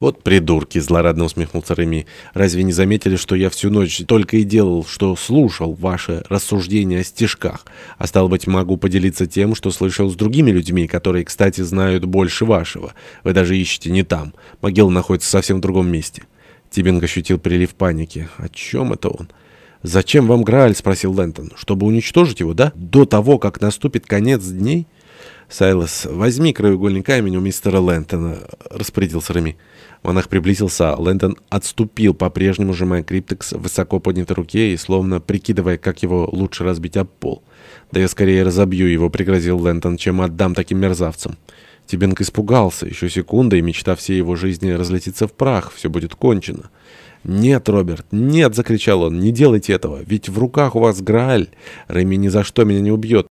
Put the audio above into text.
«Вот придурки!» — злорадно усмехнулся Реми. «Разве не заметили, что я всю ночь только и делал, что слушал ваши рассуждения о стишках? А стало быть, могу поделиться тем, что слышал с другими людьми, которые, кстати, знают больше вашего. Вы даже ищете не там. Могила находится совсем в другом месте». Тибинг ощутил прилив паники. «О чем это он?» «Зачем вам Грааль?» — спросил Лэнтон. «Чтобы уничтожить его, да? До того, как наступит конец дней?» «Сайлос, возьми краеугольный камень у мистера Лэнтона», — распорядился Реми. Монах приблизился, Лэнтон отступил, по-прежнему сжимая криптекс в высоко поднятой руке и словно прикидывая, как его лучше разбить об пол. «Да я скорее разобью его», — пригрозил Лэнтон, — «чем отдам таким мерзавцам». Тибенко испугался. Еще секунда, и мечта всей его жизни разлетится в прах. Все будет кончено. «Нет, Роберт, нет!» — закричал он. «Не делайте этого, ведь в руках у вас Грааль. Рэми ни за что меня не убьет.